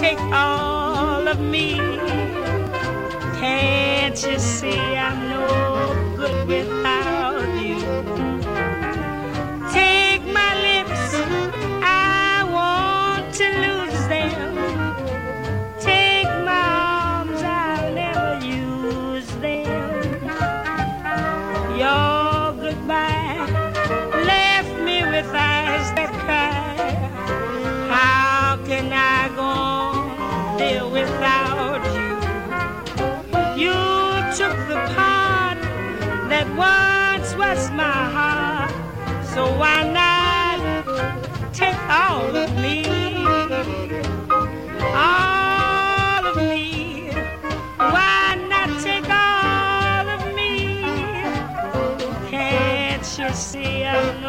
take all of me. Can't you see I'm no good without you? Take my lips, I want to lose them. Take my arms, I'll never use them. Your goodbye. That once was my heart, so why not take all of me? All of me. Why not take all of me? Can't you see I'm